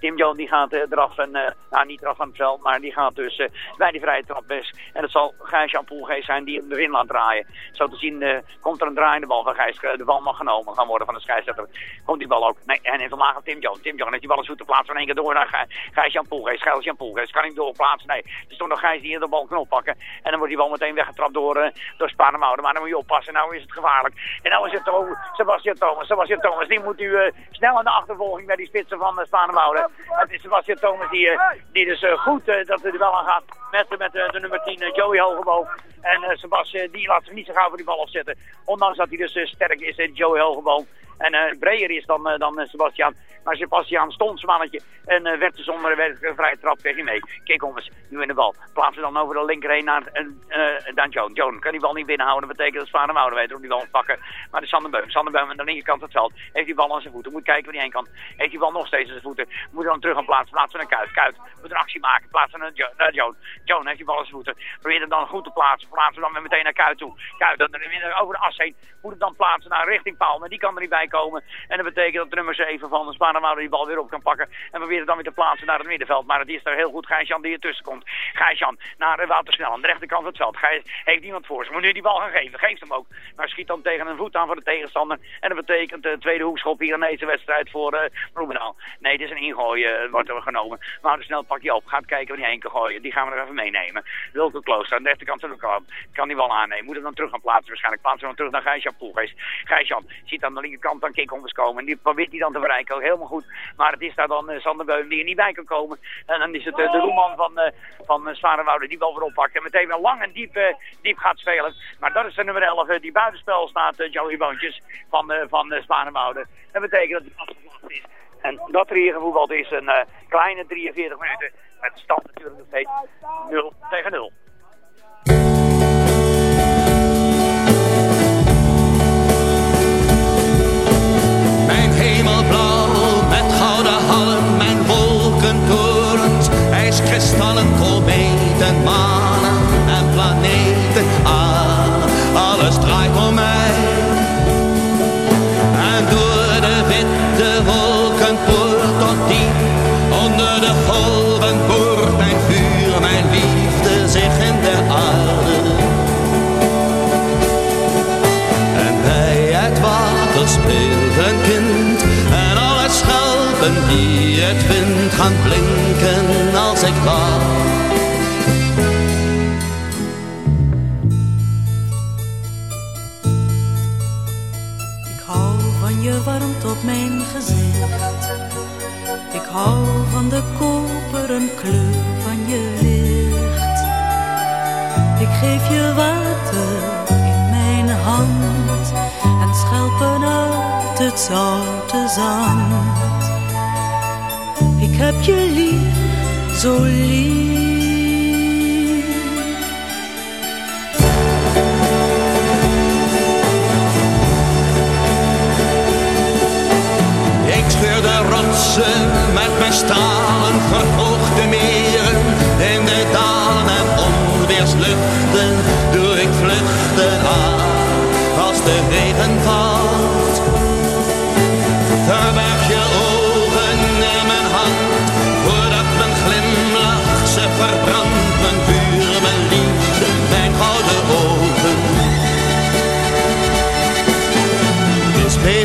Speaker 2: Tim Jones die gaat uh, eraf en, nou niet eraf van het veld, maar die gaat dus bij die vrije trap best. En het zal Gijs-Jan Poelgeest zijn die hem erin laat draaien. Zo te zien komt er een draaiende bal van Gijs. De bal mag genomen gaan worden van de scheidsrechter. Komt die bal ook. Nee, en heeft laag op Tim Jones. Tim Jones heeft die bal eens goed te plaatsen van één keer door naar Gijs-Jan Poelgeest. Gijs-Jan Poelgeest kan hij doorplaatsen. Nee, het is nog Gijs die de bal kan oppakken. En dan wordt die bal meteen weggetrapt door, door Spanemouden. Maar dan moet je oppassen. Nou is het gevaarlijk. En nou is het Sebastian Thomas. Sebastian Thomas, die moet u snel aan de achtervolging bij die spitsen van uh, Spanemouden. Het is Sebastian Thomas die, die dus goed dat er wel aan gaat met, met de nummer 10 Joey Hogeboom. En Sebastian die laat zich niet zo gauw voor die bal afzetten. Ondanks dat hij dus sterk is, Hogeboom. En uh, breder is dan, dan Sebastian. Maar Sebastian stond zijn mannetje. En werd dus zonder een vrije trap kreeg hij mee. Kijk om eens, nu in de bal. Plaatsen dan over de linkerheen naar dan Joan. Joan kan die bal niet binnenhouden. Dat betekent dat Zwaarden Wouden weet hoe die bal pakken. Maar de Sander Beum. Sander Beum aan de linkerkant van het veld. Heeft die bal aan zijn voeten. Moet kijken waar die heen kan. Heeft die bal nog steeds aan zijn voeten. Moet dan terug gaan plaatsen. Plaatsen naar Kuit. Kuit moet een actie maken. Plaatsen naar jo Joan. Joan heeft die bal aan zijn voeten. Probeert hem dan goed te plaatsen. Plaatsen dan weer meteen naar Kuit toe. Kuit dan over de as heen. Moet het dan plaatsen naar richting Paul. Maar die kan er niet bij komen. En dat betekent dat nummer 7 van de Sparenwouder die bal weer op kan pakken. En probeert het dan weer te plaatsen naar het middenveld. Maar het is daar heel goed Gijsjan die ertussen komt. Gijsjan naar Wouter Snel aan de rechterkant van het veld. Gijs heeft niemand voor zich. Moet nu die bal gaan geven. Geeft hem ook. Maar schiet dan tegen een voet aan voor de tegenstander. En dat betekent de tweede hoekschop hier in deze wedstrijd voor uh. Nee, het is een ingooi uh, wordt er genomen. Wouter Snel pak je op. Gaat kijken waar die heen kan gooien. Die gaan we er even meenemen. Wilke Klooster aan de rechterkant van de Kan die bal aannemen. Moet hem dan terug gaan plaatsen. Waarschijnlijk plaatsen we dan terug naar Gijsjan Poelgeest. Gijsjan ziet aan de linkerkant dan Kikhommers komen. En die probeert hij dan te bereiken. Ook helemaal goed. Maar het is daar dan uh, Sander Beum die er niet bij kan komen. En dan is het uh, de roeman van, uh, van die bal weer oppakt. En meteen weer lang en diep, diep gaat spelen. Maar dat is de nummer 11 die buitenspel staat, Joey Boontjes van, van. Dat betekent dat het afgevlacht is. En dat er hier gevoetbald is een kleine 43 minuten. Met stand natuurlijk nog steeds 0 tegen 0.
Speaker 6: IJskristallen, kometen, manen en planeten. Ah, alles draait om mij. En door de witte wolkenpoort tot diep onder de golven boort mijn vuur, mijn liefde zich in de aarde. En bij het water speelt een kind en alle schelpen die het wind gaan blinken Ik
Speaker 5: hou van je warmte op mijn gezicht. Ik hou van de koperen kleur van je licht. Ik geef je water in mijn hand en schelpen uit het zoute zand. Ik heb je lief,
Speaker 6: Ik scheur de rotsen met mijn stalen verhoogde meren.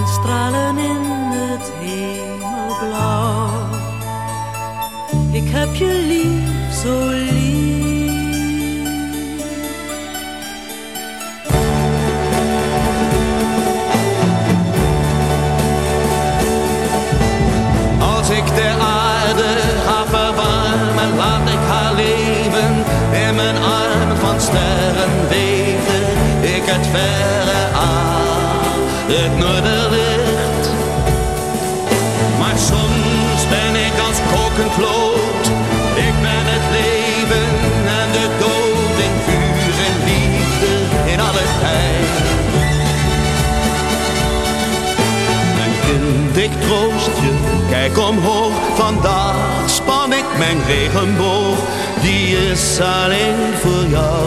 Speaker 5: En stralen in het hemelblauw. Ik heb je lief, zo lief.
Speaker 6: Het noorderlicht. Maar soms ben ik als kokend lood. Ik ben het leven en de dood in vuur en liefde in alle tijd. Mijn kind, ik troost je, kijk omhoog. Vandaag span ik mijn regenboog, die is alleen voor jou.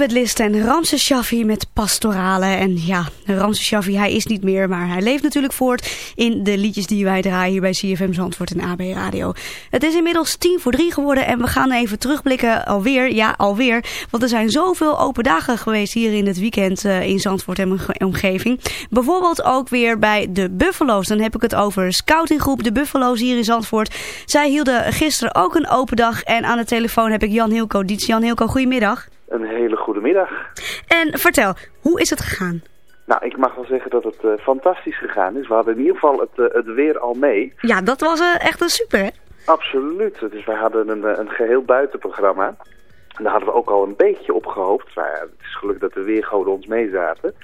Speaker 1: Lisbeth List en Ramses Shaffi met pastorale. En ja, Ramses Shaffi, hij is niet meer, maar hij leeft natuurlijk voort in de liedjes die wij draaien hier bij CFM Zandvoort en AB Radio. Het is inmiddels tien voor drie geworden en we gaan even terugblikken alweer. Ja, alweer. Want er zijn zoveel open dagen geweest hier in het weekend eh, in Zandvoort en omge- omgeving. Bijvoorbeeld ook weer bij de Buffalo's. Dan heb ik het over scoutinggroep de Buffalo's hier in Zandvoort. Zij hielden gisteren ook een open dag en aan de telefoon heb ik Jan Hilco Diets. Jan Hilco, goedemiddag.
Speaker 7: Een hele goede middag.
Speaker 1: En vertel, hoe is het gegaan?
Speaker 7: Nou, ik mag wel zeggen dat het eh, fantastisch gegaan is. We hadden in ieder geval het, eh, het weer al mee.
Speaker 1: Ja, dat was eh, echt een super, hè?
Speaker 7: Absoluut. Dus wij hadden een, een geheel buitenprogramma. En daar hadden we ook al een beetje op gehoopt. Maar ja, het is gelukkig dat de weergoden ons meezaten.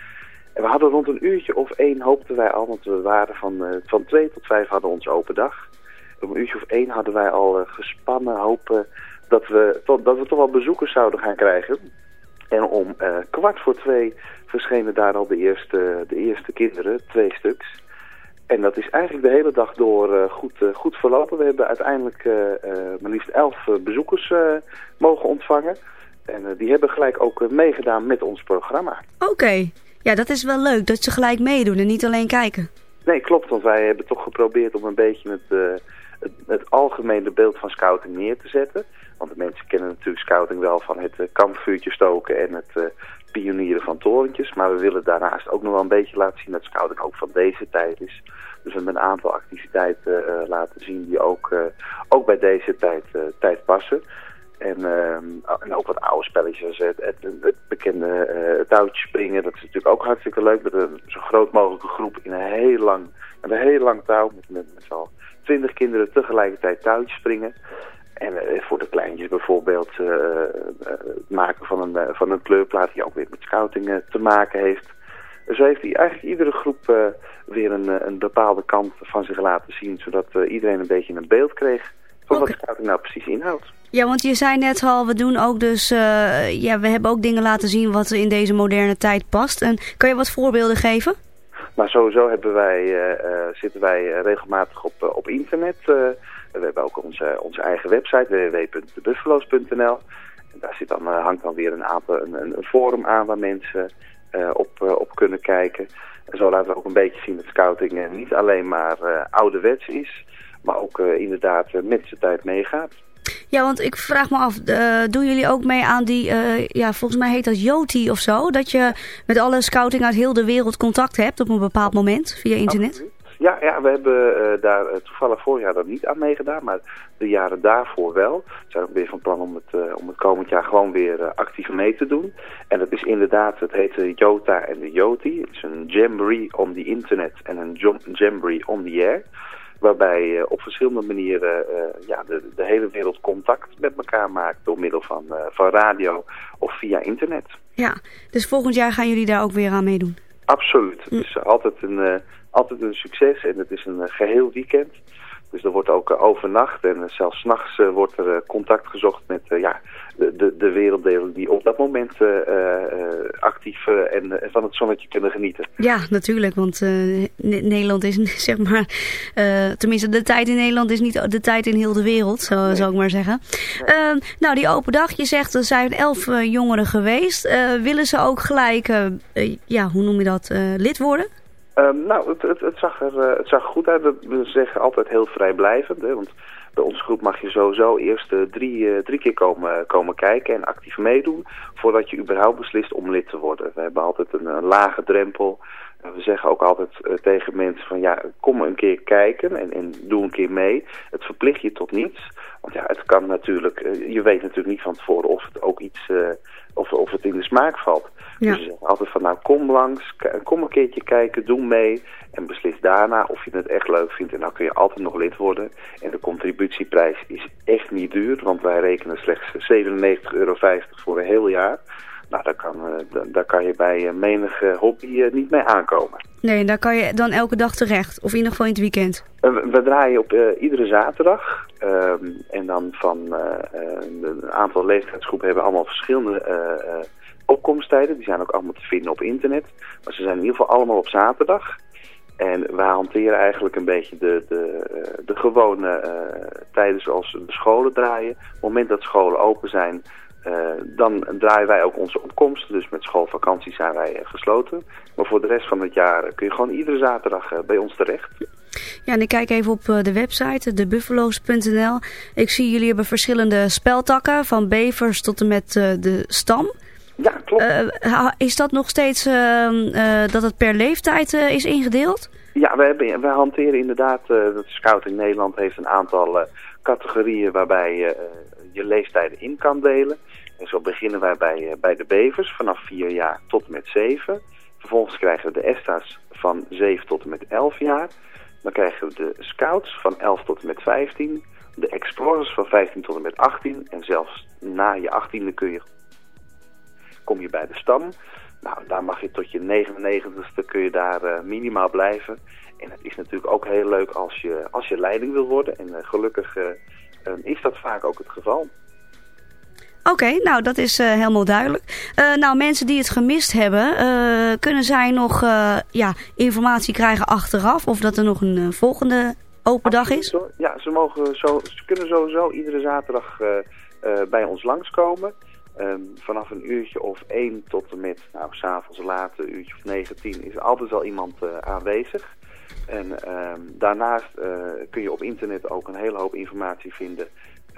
Speaker 7: En we hadden rond een uurtje of één hoopten wij al, want we waren van, van twee tot vijf hadden onze open dag. Om een uurtje of één hadden wij al gespannen hopen dat we, tot, dat we toch wel bezoekers zouden gaan krijgen. En om eh, kwart voor twee verschenen daar al de eerste, de eerste kinderen, twee stuks. En dat is eigenlijk de hele dag door eh, goed, eh, goed verlopen. We hebben uiteindelijk maar liefst elf bezoekers mogen ontvangen. En die hebben gelijk ook meegedaan met ons programma.
Speaker 1: Oké. Ja, dat is wel leuk, dat ze gelijk meedoen en niet alleen kijken.
Speaker 7: Nee, klopt, want wij hebben toch geprobeerd om een beetje het, het, het algemene beeld van scouting neer te zetten. Want de mensen kennen natuurlijk scouting wel van het eh, kampvuurtje stoken en het eh, pionieren van torentjes. Maar we willen daarnaast ook nog wel een beetje laten zien dat scouting ook van deze tijd is. Dus we hebben een aantal activiteiten eh, laten zien die ook, ook bij deze tijd, tijd passen. En, ehm, en ook wat oude spelletjes, het, het, het bekende touwtje springen, dat is natuurlijk ook hartstikke leuk. Met een zo groot mogelijke groep in een heel lang, een heel lang touw, met, met, met twintig kinderen tegelijkertijd touwtje springen. En eh, voor de kleintjes bijvoorbeeld eh, eh, het maken van een, van een kleurplaat die ook weer met scouting te maken heeft. Zo heeft hij eigenlijk iedere groep weer een, een bepaalde kant van zich laten zien, zodat iedereen een beetje een beeld kreeg van wat scouting nou precies inhoudt.
Speaker 1: Ja, want je zei net al, we doen ook dus, ja, we hebben ook dingen laten zien wat in deze moderne tijd past. En kan je wat voorbeelden geven?
Speaker 7: Maar sowieso hebben wij, zitten wij regelmatig op, op internet. We hebben ook onze, onze eigen website www.debuffalo's.nl. En daar zit dan, eh, hangt dan weer een, aantal, een, een, forum aan waar mensen eh, op, eh, op kunnen kijken. En zo laten we ook een beetje zien dat scouting niet alleen maar eh, ouderwets is. maar ook inderdaad met zijn tijd meegaat.
Speaker 1: Ja, want ik vraag me af, doen jullie ook mee aan die, ja, volgens mij heet dat Yoti of zo? Dat je met alle scouting uit heel de wereld contact hebt op een bepaald moment via internet?
Speaker 7: Ja, ja we hebben eh, daar eh, toevallig vorig jaar dan niet aan meegedaan, maar de jaren daarvoor wel. We zijn ook weer van plan om het, eh, om het komend jaar gewoon weer actief mee te doen. En dat is inderdaad, het heet de Jota en de Yoti. Het is een jamboree on the internet en een jam- jamboree on the air. Waarbij je op verschillende manieren ja, de, de hele wereld contact met elkaar maakt door middel van, van radio of via internet.
Speaker 1: Ja, dus volgend jaar gaan jullie daar ook weer aan meedoen?
Speaker 7: Absoluut. Het is altijd een, altijd een succes en het is een eh, geheel weekend. Dus er wordt ook eh, overnacht en uh, zelfs s'nachts wordt er contact gezocht met ja, de, de, de werelddelen die op dat moment actief en van het zonnetje kunnen genieten.
Speaker 1: Ja, natuurlijk, want Nederland is zeg maar, tenminste de tijd in Nederland is niet de tijd in heel de wereld, zo, nee. zou ik maar zeggen. Ehm, nou, die open dag, je zegt er zijn elf jongeren geweest. willen ze ook gelijk, ja, hoe noem je dat, lid worden?
Speaker 7: Um, nou, het, het, het, zag er, uh, het zag goed uit. We, zeggen altijd heel vrijblijvend. Hè, want bij onze groep mag je sowieso eerst uh, drie, uh, drie keer komen, komen kijken en actief meedoen... voordat je überhaupt beslist om lid te worden. We hebben altijd een, een lage drempel. We zeggen ook altijd tegen mensen van ja, kom een keer kijken en, en doe een keer mee. Het verplicht je tot niets. Want ja, het kan natuurlijk, je weet natuurlijk niet van tevoren of het ook iets, of, of het in de smaak valt. Ja. Dus zeggen altijd van nou kom langs, kom een keertje kijken, doe mee en beslis daarna of je het echt leuk vindt. En dan kun je altijd nog lid worden. En de contributieprijs is echt niet duur, want wij rekenen slechts 97,50 euro voor een heel jaar. Nou, daar kan, uh, daar kan je bij uh, menige hobby uh, niet mee aankomen.
Speaker 1: Nee, daar kan je dan elke dag terecht, of in ieder geval in het weekend.
Speaker 7: We, we, draaien op iedere zaterdag. Um, en dan van een aantal leeftijdsgroepen hebben allemaal verschillende opkomsttijden. Die zijn ook allemaal te vinden op internet. Maar ze zijn in ieder geval allemaal op zaterdag. En wij hanteren eigenlijk een beetje de, de, de gewone uh, tijden zoals de scholen draaien. Op het moment dat scholen open zijn, dan draaien wij ook onze opkomsten. Dus met schoolvakantie zijn wij gesloten. Maar voor de rest van het jaar kun je gewoon iedere zaterdag bij ons terecht.
Speaker 1: Ja, en ik kijk even op de website, debuffalo's.nl. Ik zie jullie hebben verschillende speltakken, van bevers tot en met de stam.
Speaker 7: Ja, klopt.
Speaker 1: Uh, is dat nog steeds uh, uh, dat het per leeftijd is ingedeeld?
Speaker 7: Ja, we, hebben, we hanteren inderdaad, dat Scouting Nederland heeft een aantal categorieën waarbij je je leeftijden in kan delen. En zo beginnen wij bij, bij de bevers vanaf 4 jaar tot en met 7. Vervolgens krijgen we de ESTA's van 7 tot en met 11 jaar. Dan krijgen we de Scouts van 11 tot en met 15. De Explorers van 15 tot en met 18. En zelfs na je 18e kun je kom je bij de stam. Nou, daar mag je tot je 99ste kun je daar uh, minimaal blijven. En het is natuurlijk ook heel leuk als je, als je leiding wil worden. En uh, gelukkig uh, is dat vaak ook het geval.
Speaker 1: Oké, okay, nou dat is helemaal duidelijk. nou, mensen die het gemist hebben, kunnen zij nog ja, informatie krijgen achteraf? Of dat er nog een volgende open dag is?
Speaker 7: Ja, ze, mogen zo, ze kunnen sowieso iedere zaterdag bij ons langskomen. Um, vanaf een uurtje of één tot en met, nou, s'avonds laat, een uurtje of 19, is er altijd al iemand aanwezig. En um, daarnaast kun je op internet ook een hele hoop informatie vinden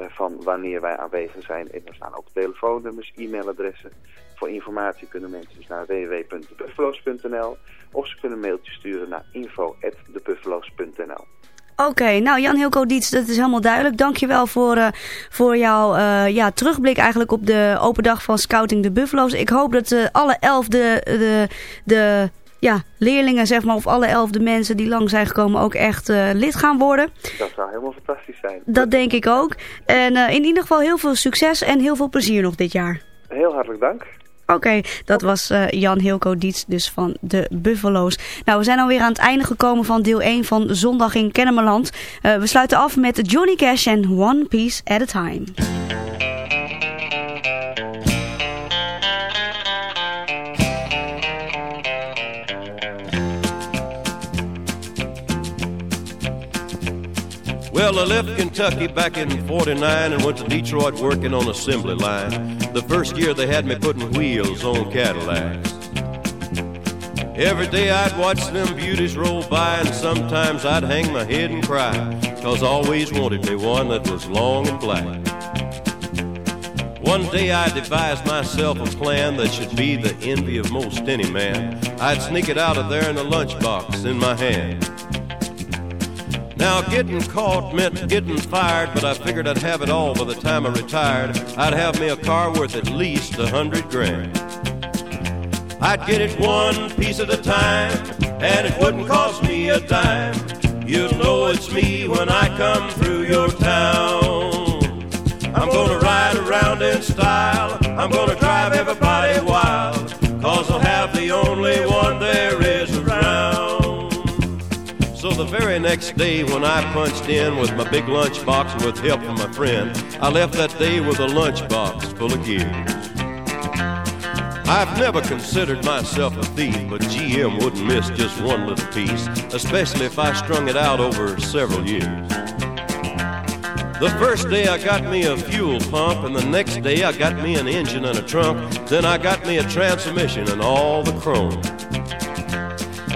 Speaker 7: van wanneer wij aanwezig zijn. En er staan ook telefoonnummers, e-mailadressen. Voor informatie kunnen mensen dus naar www.debuffalo's.nl of ze kunnen een mailtje sturen naar info.debuffalo's.nl.
Speaker 1: Oké, nou Jan Hilco Diets, dat is helemaal duidelijk. Dankjewel voor, uh, voor jouw uh, ja, terugblik eigenlijk op de open dag van Scouting de Buffalo's. Ik hoop dat alle elf de, de, de ja, leerlingen, zeg maar, of alle elf de mensen die lang zijn gekomen ook echt lid gaan worden.
Speaker 7: Dat zou helemaal fantastisch zijn.
Speaker 1: Dat denk ik ook. En in ieder geval heel veel succes en heel veel plezier nog dit jaar.
Speaker 7: Heel hartelijk dank.
Speaker 1: Oké, okay, dat was uh, Jan Hilco Diets dus van de Buffalo's. Nou, we zijn alweer aan het einde gekomen van deel 1 van Zondag in Kennemerland. We sluiten af met Johnny Cash en One Piece at a Time.
Speaker 8: Well, I left Kentucky back in 49 and went to Detroit working on assembly line. The first year they had me putting wheels on Cadillacs. Every day I'd watch them beauties roll by and sometimes I'd hang my head and cry. cause I always wanted me one that was long and black. One day I devised myself a plan that should be the envy of most any man. I'd sneak it out of there in a lunchbox in my hand. Now, getting caught meant getting fired, but I figured I'd have it all by the time I retired. I'd have me a car worth at least a hundred grand. I'd get it one piece at a time, and it wouldn't cost me a dime. You'll know it's me when I come through your town. I'm gonna ride around in style, next day when I punched in with my big lunchbox with help from my friend, I left that day with a lunchbox full of gears. I've never considered myself a thief, but GM wouldn't miss just one little piece, especially if I strung it out over several years. The first day I got me a fuel pump, and the next day I got me an engine and a trunk. Then I got me a transmission and all the chrome.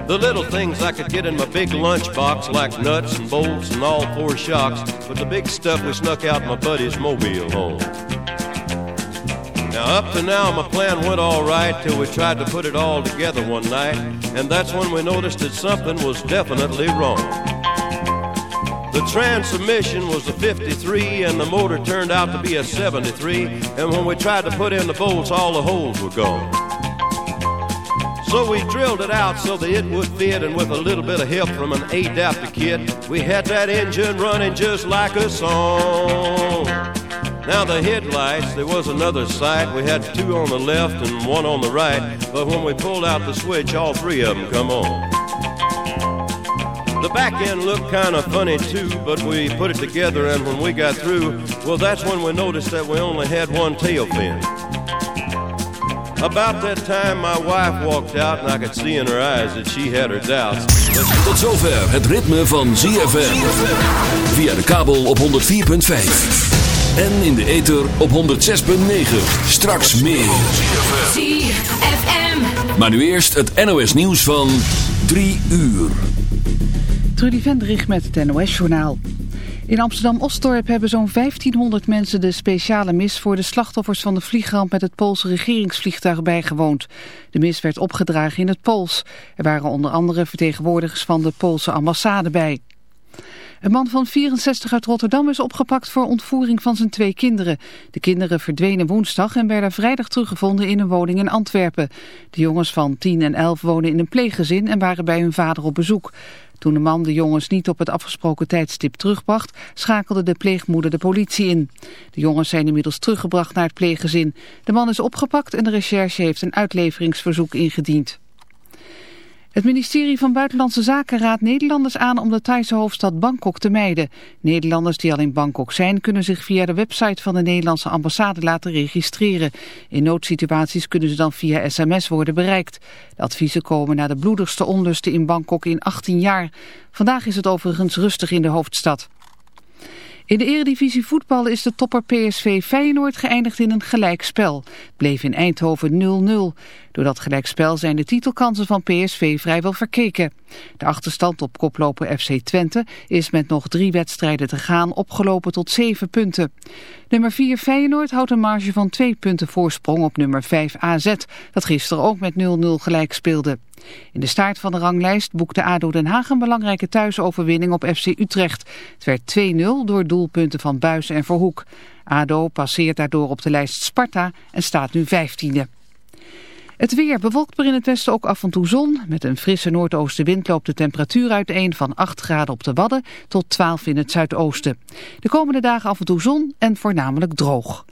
Speaker 8: The little things I could get in my big lunchbox, like nuts and bolts and all four shocks, but the big stuff we snuck out my buddy's mobile home. Now, up to now, my plan went all right till we tried to put it all together one night, and that's when we noticed that something was definitely wrong. The transmission was a 53 and the motor turned out to be a 73 and when we tried to put in the bolts all the holes were gone. So we drilled it out so that it would fit and with a little bit of help from an adapter kit we had that engine running just like a song. Now the headlights, there was another sight. We had two on the left and one on the right, but when we pulled out the switch all three of them come on. The back end looked kind of funny too, but we put it together and when we got through, well, that's when we noticed that we only had one tail fin. About that time, my wife walked out and I could see in her eyes that she had her doubts.
Speaker 9: Tot zover het ritme van ZFM. Via de kabel op 104.5. En in de ether op 106.9. Straks meer.
Speaker 10: ZFM.
Speaker 9: Maar nu eerst het NOS nieuws van 3 uur.
Speaker 11: Trudy Vendrich met het NOS-journaal. In Amsterdam-Osdorp hebben zo'n 1500 mensen de speciale mis voor de slachtoffers van de vliegramp met het Poolse regeringsvliegtuig bijgewoond. De mis werd opgedragen in het Pools. Er waren onder andere vertegenwoordigers van de Poolse ambassade bij. Een man van 64 uit Rotterdam is opgepakt voor ontvoering van zijn twee kinderen. De kinderen verdwenen woensdag en werden vrijdag teruggevonden in een woning in Antwerpen. De jongens van 10 en 11 wonen in een pleeggezin en waren bij hun vader op bezoek. Toen de man de jongens niet op het afgesproken tijdstip terugbracht, schakelde de pleegmoeder de politie in. De jongens zijn inmiddels teruggebracht naar het pleeggezin. De man is opgepakt en de recherche heeft een uitleveringsverzoek ingediend. Het ministerie van Buitenlandse Zaken raadt Nederlanders aan om de Thaise hoofdstad Bangkok te mijden. Nederlanders die al in Bangkok zijn kunnen zich via de website van de Nederlandse ambassade laten registreren. In noodsituaties kunnen ze dan via sms worden bereikt. De adviezen komen na de bloedigste onlusten in Bangkok in 18 jaar. Vandaag is het overigens rustig in de hoofdstad. In de eredivisie voetbal is de topper PSV Feyenoord geëindigd in een gelijkspel. Bleef in Eindhoven 0-0. Door dat gelijkspel zijn de titelkansen van PSV vrijwel verkeken. De achterstand op koploper FC Twente is met nog drie wedstrijden te gaan opgelopen tot zeven punten. Nummer 4 Feyenoord houdt een marge van twee punten voorsprong op nummer 5 AZ, dat gisteren ook met 0-0 gelijk speelde. In de staart van de ranglijst boekte ADO Den Haag een belangrijke thuisoverwinning op FC Utrecht. Het werd 2-0 door doelpunten van Buis en Verhoek. ADO passeert daardoor op de lijst Sparta en staat nu 15e. Het weer bewolkt maar in het westen ook af en toe zon. Met een frisse noordoostenwind loopt de temperatuur uiteen van 8 graden op de Wadden tot 12 in het zuidoosten. De komende dagen af en toe zon en voornamelijk droog.